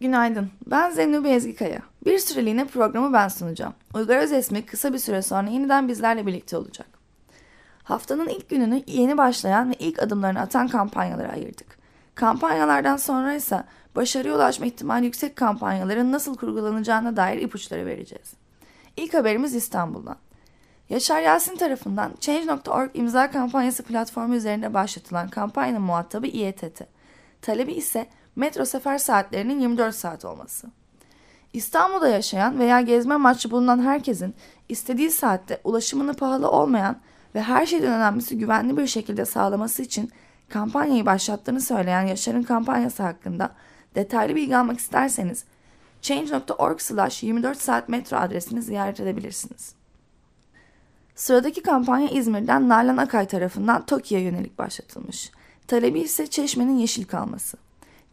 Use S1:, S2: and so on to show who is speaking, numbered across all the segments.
S1: Günaydın, ben Zeynep Ezgikaya. Bir süreliğine programı ben sunacağım. Uygar Özesmi kısa bir süre sonra yeniden bizlerle birlikte olacak. Haftanın ilk gününü yeni başlayan ve ilk adımlarını atan kampanyalara ayırdık. Kampanyalardan sonra ise başarıya ulaşma ihtimali yüksek kampanyaların nasıl kurgulanacağına dair ipuçları vereceğiz. İlk haberimiz İstanbul'dan. Yaşar Yasin tarafından Change.org imza kampanyası platformu üzerinde başlatılan kampanyanın muhatabı İETT. Talebi ise metro sefer saatlerinin 24 saat olması. İstanbul'da yaşayan veya gezme amaçlı bulunan herkesin istediği saatte ulaşımını pahalı olmayan ve her şeyden önemlisi güvenli bir şekilde sağlaması için kampanyayı başlattığını söyleyen Yaşar'ın kampanyası hakkında detaylı bilgi almak isterseniz change.org slash 24 saat metro adresini ziyaret edebilirsiniz. Sıradaki kampanya İzmir'den Nalan Akay tarafından TOKİ'ye yönelik başlatılmış. Talebi ise Çeşme'nin yeşil kalması.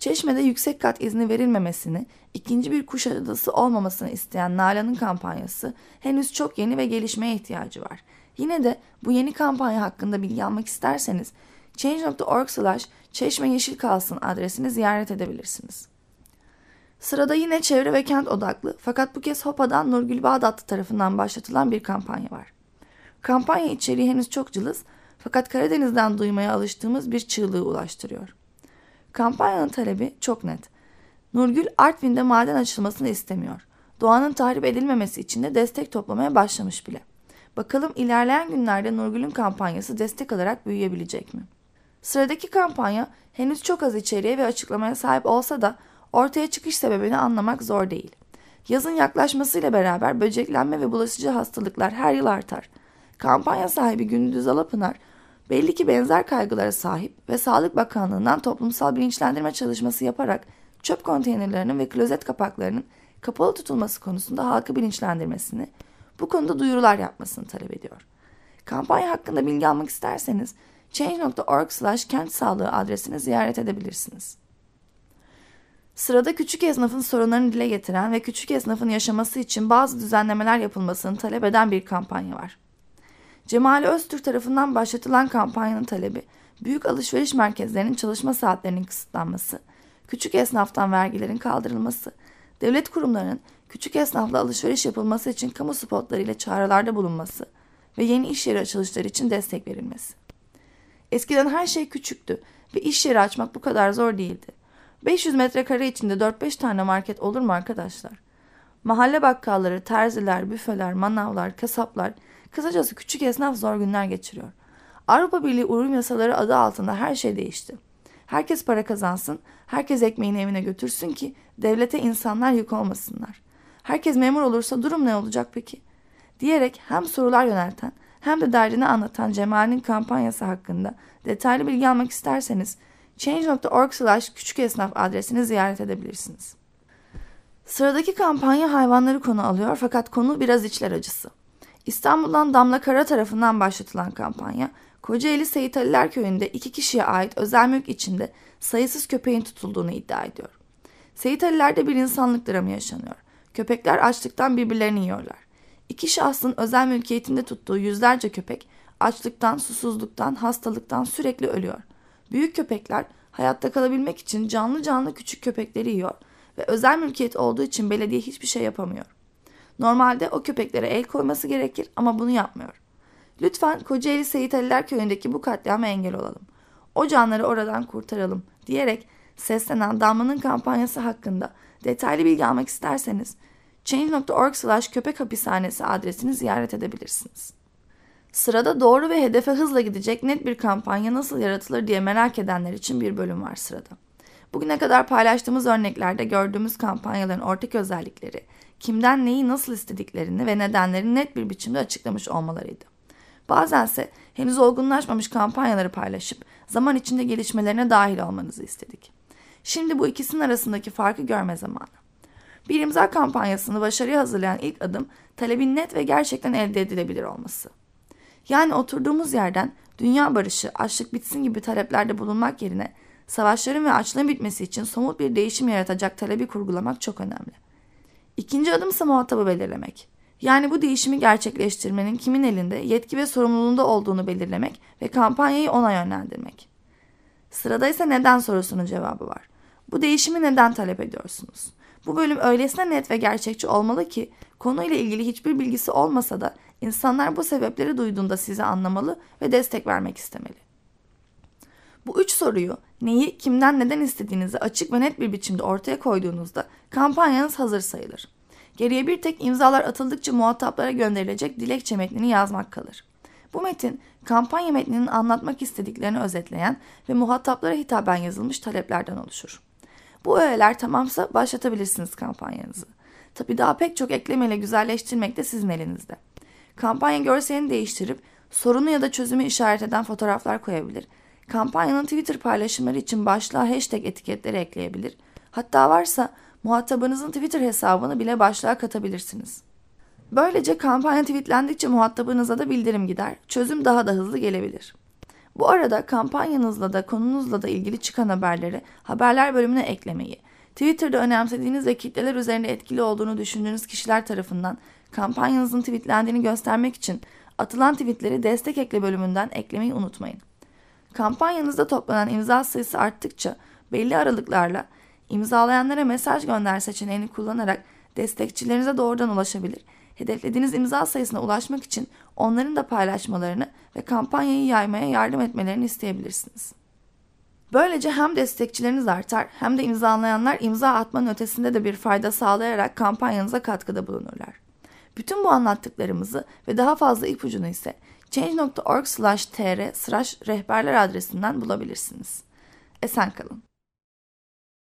S1: Çeşme'de yüksek kat izni verilmemesini, ikinci bir kuş adası olmamasını isteyen Nalan'ın kampanyası henüz çok yeni ve gelişmeye ihtiyacı var. Yine de bu yeni kampanya hakkında bilgi almak isterseniz change.org slash çeşme yeşil kalsın adresini ziyaret edebilirsiniz. Sırada yine çevre ve kent odaklı fakat bu kez HOPA'dan Nurgül Bağdatlı tarafından başlatılan bir kampanya var. Kampanya içeriği henüz çok cılız fakat Karadeniz'den duymaya alıştığımız bir çığlığı ulaştırıyor. Kampanyanın talebi çok net. Nurgül Artvin'de maden açılmasını istemiyor. Doğanın tahrip edilmemesi için de destek toplamaya başlamış bile. Bakalım ilerleyen günlerde Nurgül'ün kampanyası destek alarak büyüyebilecek mi? Sıradaki kampanya henüz çok az içeriğe ve açıklamaya sahip olsa da ortaya çıkış sebebini anlamak zor değil. Yazın yaklaşmasıyla beraber böceklenme ve bulaşıcı hastalıklar her yıl artar. Kampanya sahibi Gündüz Alapınar belli ki benzer kaygılara sahip ve Sağlık Bakanlığı'ndan toplumsal bilinçlendirme çalışması yaparak çöp konteynerlerinin ve klozet kapaklarının kapalı tutulması konusunda halkı bilinçlendirmesini, bu konuda duyurular yapmasını talep ediyor. Kampanya hakkında bilgi almak isterseniz change.org slash kent sağlığı adresini ziyaret edebilirsiniz. Sırada küçük esnafın sorunlarını dile getiren ve küçük esnafın yaşaması için bazı düzenlemeler yapılmasını talep eden bir kampanya var. Cemal Öztürk tarafından başlatılan kampanyanın talebi, büyük alışveriş merkezlerinin çalışma saatlerinin kısıtlanması, küçük esnaftan vergilerin kaldırılması, devlet kurumlarının küçük esnafla alışveriş yapılması için kamu spotları ile çağrılarda bulunması ve yeni iş yeri açılışları için destek verilmesi. Eskiden her şey küçüktü ve iş yeri açmak bu kadar zor değildi. 500 metrekare içinde 4-5 tane market olur mu arkadaşlar? Mahalle bakkalları, terziler, büfeler, manavlar, kasaplar, kısacası küçük esnaf zor günler geçiriyor. Avrupa Birliği uyum yasaları adı altında her şey değişti. Herkes para kazansın, herkes ekmeğini evine götürsün ki devlete insanlar yük olmasınlar. Herkes memur olursa durum ne olacak peki? Diyerek hem sorular yönelten hem de derdini anlatan Cemal'in kampanyası hakkında detaylı bilgi almak isterseniz change.org slash küçük esnaf adresini ziyaret edebilirsiniz. Sıradaki kampanya hayvanları konu alıyor fakat konu biraz içler acısı. İstanbul'dan Damla Kara tarafından başlatılan kampanya, Kocaeli Seyit Aliler Köyü'nde iki kişiye ait özel mülk içinde sayısız köpeğin tutulduğunu iddia ediyor. Seyit Aliler'de bir insanlık dramı yaşanıyor. Köpekler açlıktan birbirlerini yiyorlar. İki şahsın özel mülkiyetinde tuttuğu yüzlerce köpek açlıktan, susuzluktan, hastalıktan sürekli ölüyor. Büyük köpekler hayatta kalabilmek için canlı canlı küçük köpekleri yiyor ve özel mülkiyet olduğu için belediye hiçbir şey yapamıyor. Normalde o köpeklere el koyması gerekir ama bunu yapmıyor. Lütfen Kocaeli Seyit Aliler Köyü'ndeki bu katliama engel olalım. O canları oradan kurtaralım diyerek seslenen Damla'nın kampanyası hakkında detaylı bilgi almak isterseniz change.org slash köpek hapishanesi adresini ziyaret edebilirsiniz. Sırada doğru ve hedefe hızla gidecek net bir kampanya nasıl yaratılır diye merak edenler için bir bölüm var sırada. Bugüne kadar paylaştığımız örneklerde gördüğümüz kampanyaların ortak özellikleri, kimden neyi nasıl istediklerini ve nedenlerini net bir biçimde açıklamış olmalarıydı. Bazense henüz olgunlaşmamış kampanyaları paylaşıp zaman içinde gelişmelerine dahil olmanızı istedik. Şimdi bu ikisinin arasındaki farkı görme zamanı. Bir imza kampanyasını başarıya hazırlayan ilk adım talebin net ve gerçekten elde edilebilir olması. Yani oturduğumuz yerden dünya barışı, açlık bitsin gibi taleplerde bulunmak yerine savaşların ve açlığın bitmesi için somut bir değişim yaratacak talebi kurgulamak çok önemli. İkinci adım ise muhatabı belirlemek. Yani bu değişimi gerçekleştirmenin kimin elinde, yetki ve sorumluluğunda olduğunu belirlemek ve kampanyayı ona yönlendirmek. Sırada ise neden sorusunun cevabı var. Bu değişimi neden talep ediyorsunuz? Bu bölüm öylesine net ve gerçekçi olmalı ki konuyla ilgili hiçbir bilgisi olmasa da insanlar bu sebepleri duyduğunda sizi anlamalı ve destek vermek istemeli. Bu üç soruyu neyi, kimden, neden istediğinizi açık ve net bir biçimde ortaya koyduğunuzda kampanyanız hazır sayılır. Geriye bir tek imzalar atıldıkça muhataplara gönderilecek dilekçe metnini yazmak kalır. Bu metin kampanya metninin anlatmak istediklerini özetleyen ve muhataplara hitaben yazılmış taleplerden oluşur. Bu öğeler tamamsa başlatabilirsiniz kampanyanızı. Tabi daha pek çok eklemeyle güzelleştirmek de sizin elinizde. Kampanya görselini değiştirip sorunu ya da çözümü işaret eden fotoğraflar koyabilir. Kampanyanın Twitter paylaşımları için başlığa hashtag etiketleri ekleyebilir. Hatta varsa muhatabınızın Twitter hesabını bile başlığa katabilirsiniz. Böylece kampanya tweetlendikçe muhatabınıza da bildirim gider. Çözüm daha da hızlı gelebilir. Bu arada kampanyanızla da konunuzla da ilgili çıkan haberleri haberler bölümüne eklemeyi, Twitter'da önemsediğiniz ve kitleler üzerinde etkili olduğunu düşündüğünüz kişiler tarafından kampanyanızın tweetlendiğini göstermek için atılan tweetleri destek ekle bölümünden eklemeyi unutmayın. Kampanyanızda toplanan imza sayısı arttıkça belli aralıklarla imzalayanlara mesaj gönder seçeneğini kullanarak destekçilerinize doğrudan ulaşabilir. Hedeflediğiniz imza sayısına ulaşmak için onların da paylaşmalarını ve kampanyayı yaymaya yardım etmelerini isteyebilirsiniz. Böylece hem destekçileriniz artar hem de imzalayanlar imza atmanın ötesinde de bir fayda sağlayarak kampanyanıza katkıda bulunurlar. Bütün bu anlattıklarımızı ve daha fazla ipucunu ise change.org/tr rehberler adresinden bulabilirsiniz. Esen kalın.